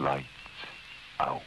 Lights out.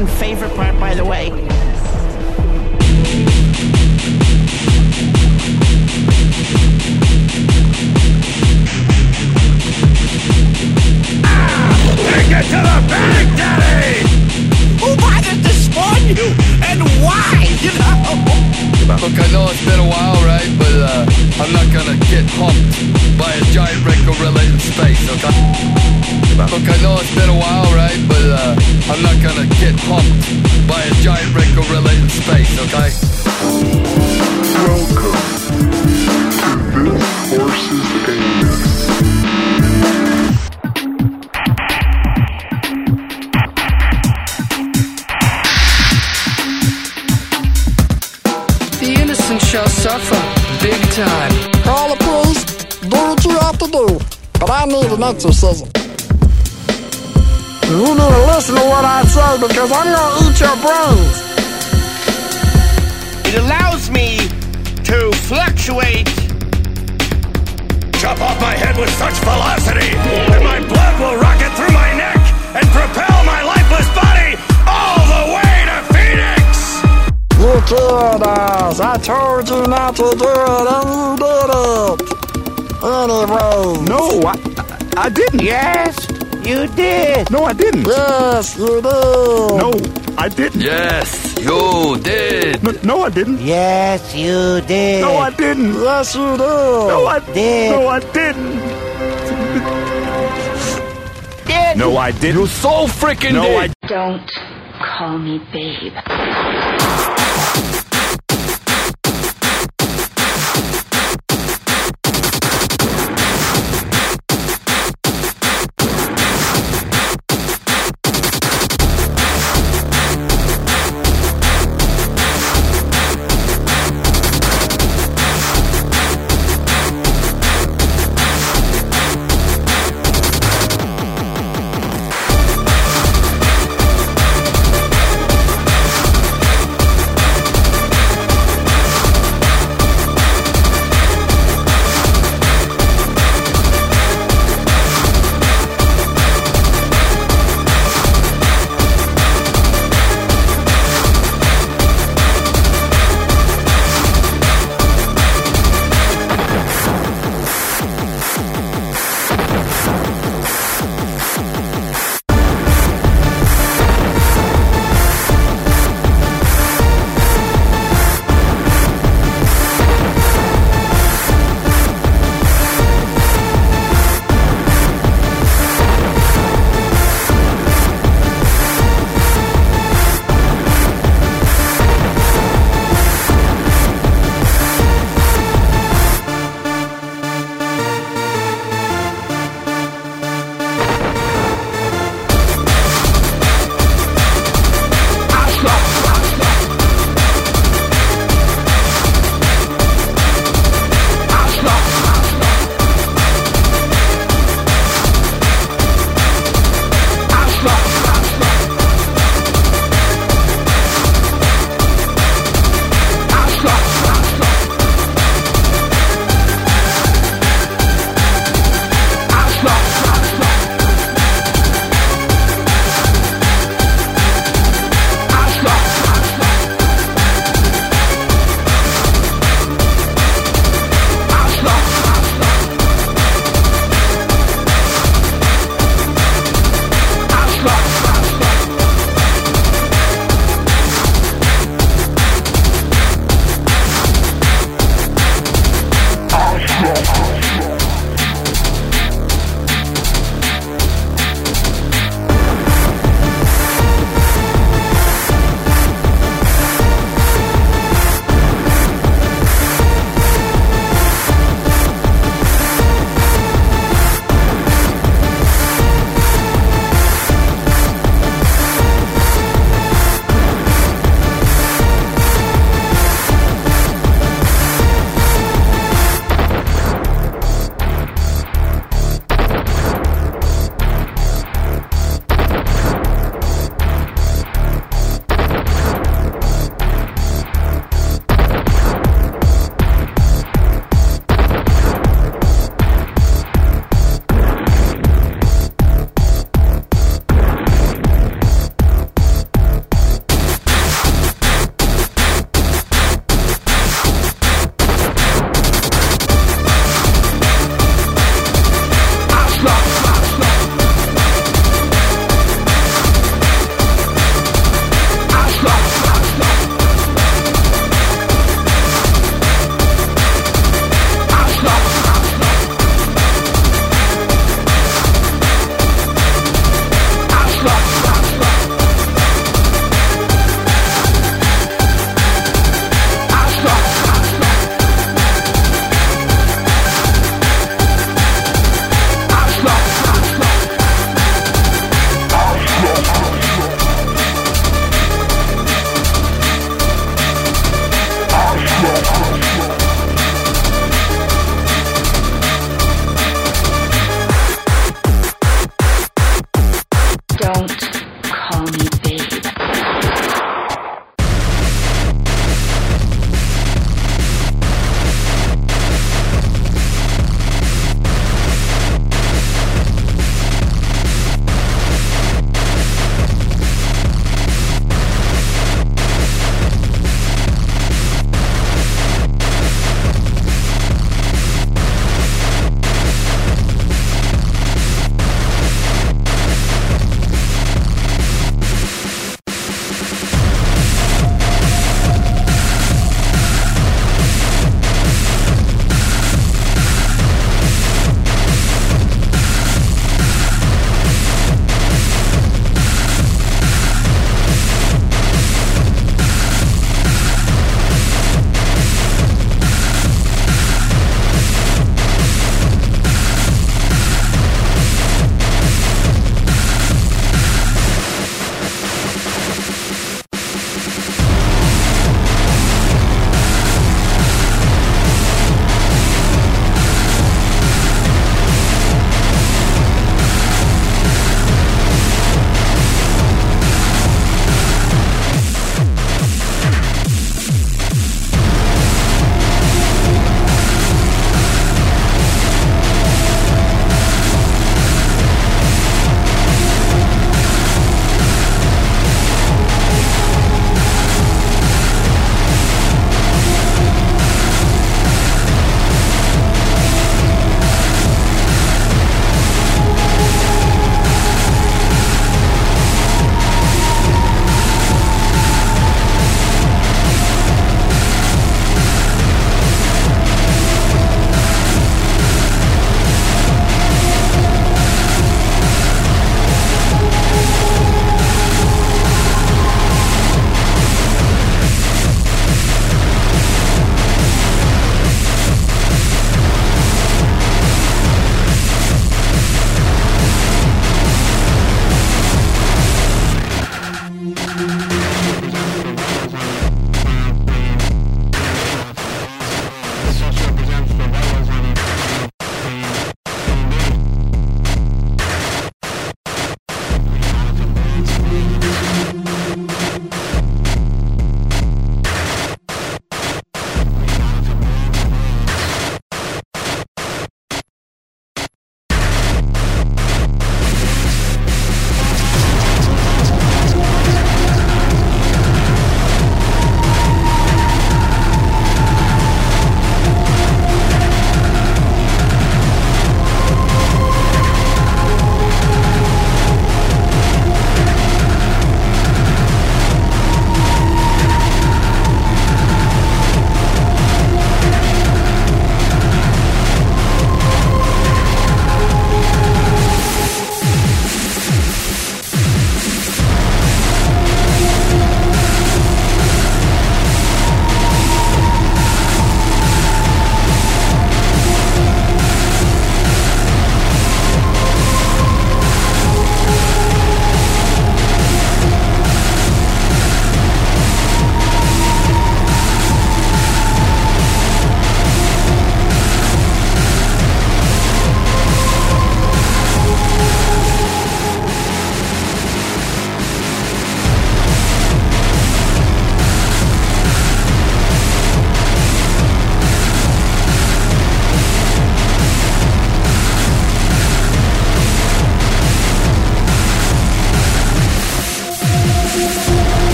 and favorite part, by the way. Take it to the bank, Daddy! Who bothered to spawn you? And why, you know? Look, I know it's been a while, right? But uh, I'm not gonna get humped by a giant red gorilla in space, okay? Look, I know it's been a while, right? But uh, I'm not gonna get pumped by a giant red gorilla in space, okay? Welcome to this horse's anus. The innocent shall suffer big time. Call the police. do what you have to do. But I need an exorcism. You need to listen to what I say because I'm gonna eat your brains. It allows me to fluctuate. Chop off my head with such velocity that my blood will rocket through my neck and propel my lifeless body all the way to Phoenix! You killed us. I told you not to do it, and you did it. Anyway. No, I, I didn't. Yes, you did. No, I didn't. Yes, you did. No, I didn't. Yes, you did. No, no, I didn't. Yes, you did. No, I didn't. Yes, you did. No, I did. No, I didn't. did. No, I didn't. You so freaking No, did. I Don't call me babe.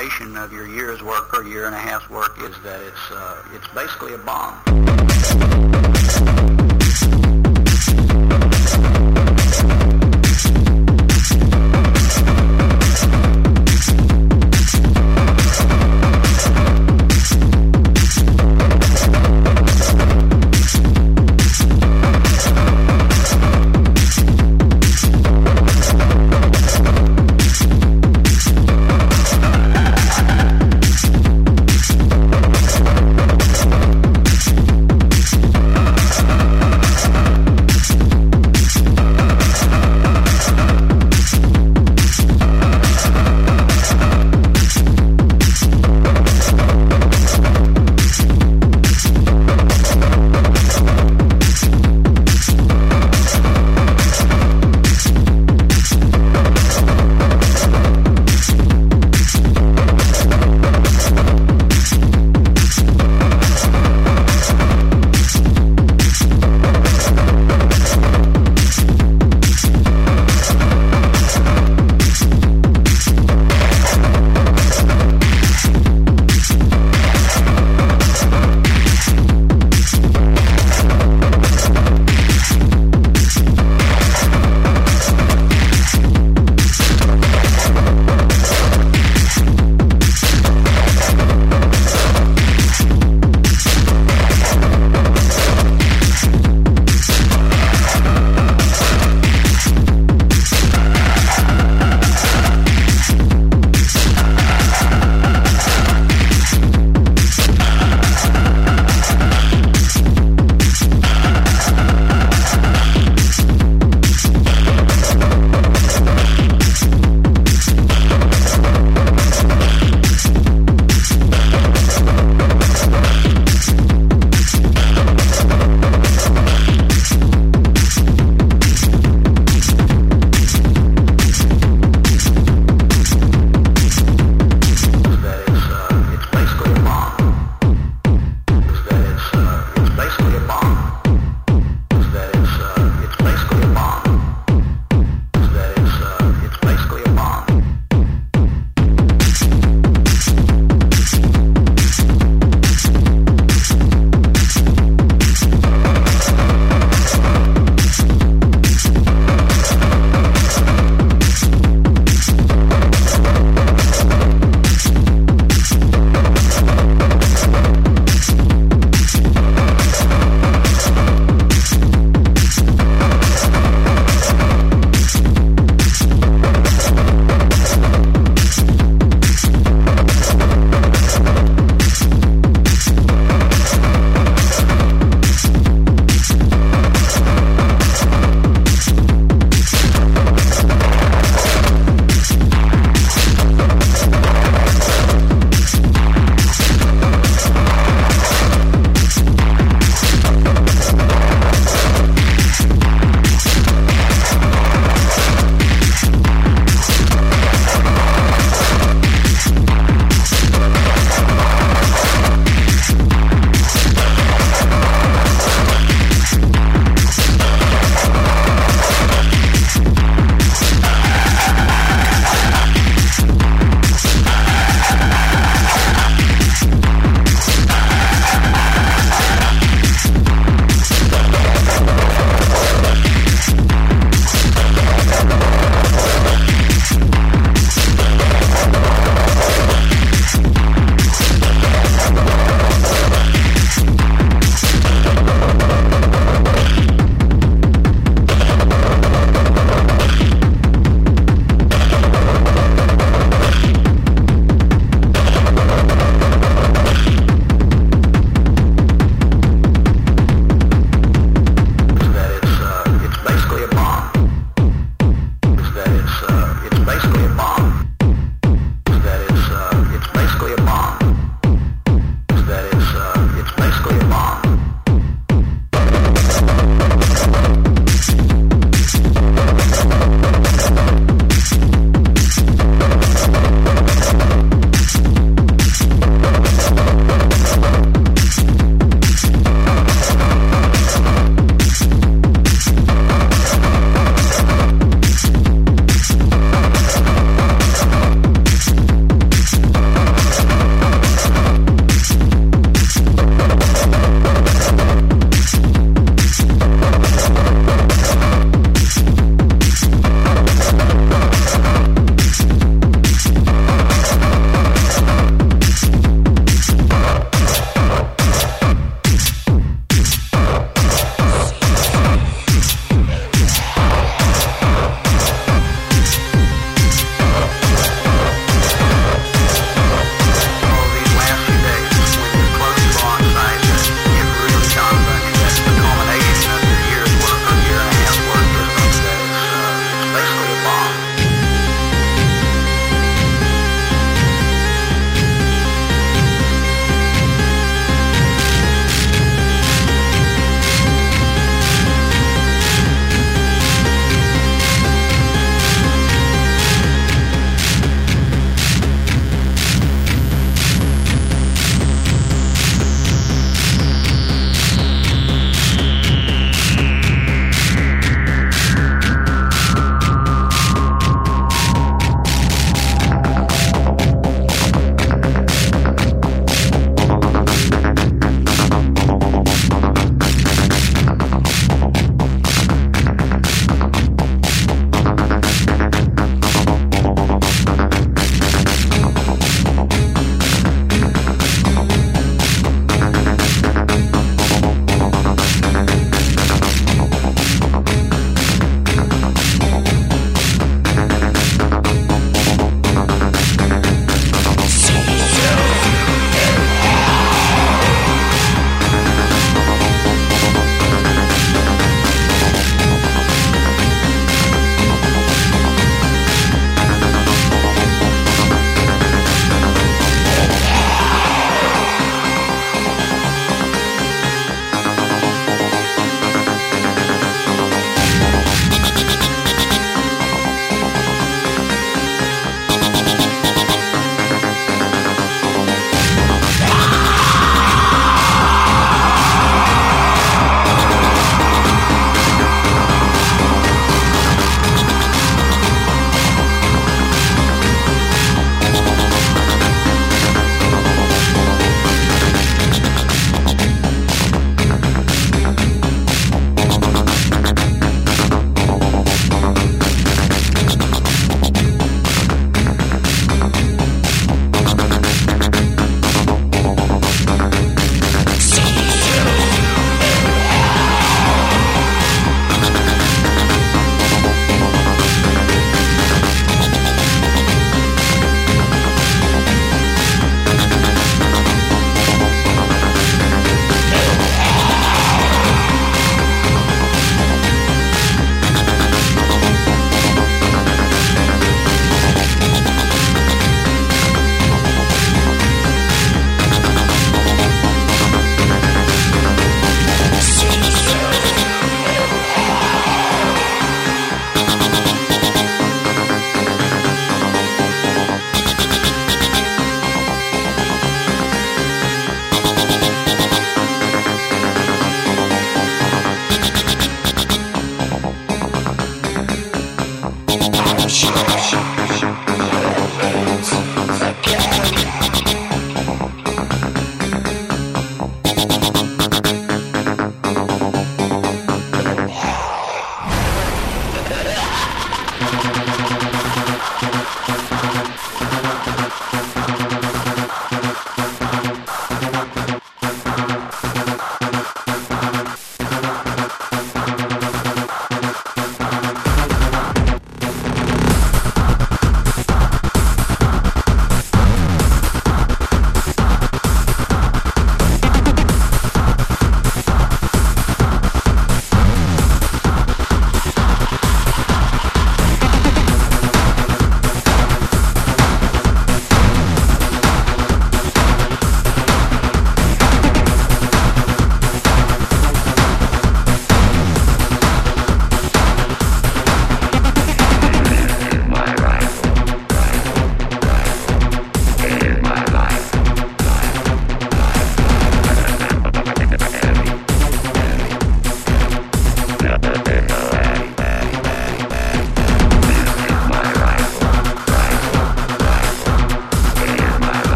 Culmination of your year's work or year and a half's work is that it's uh, it's basically a bomb.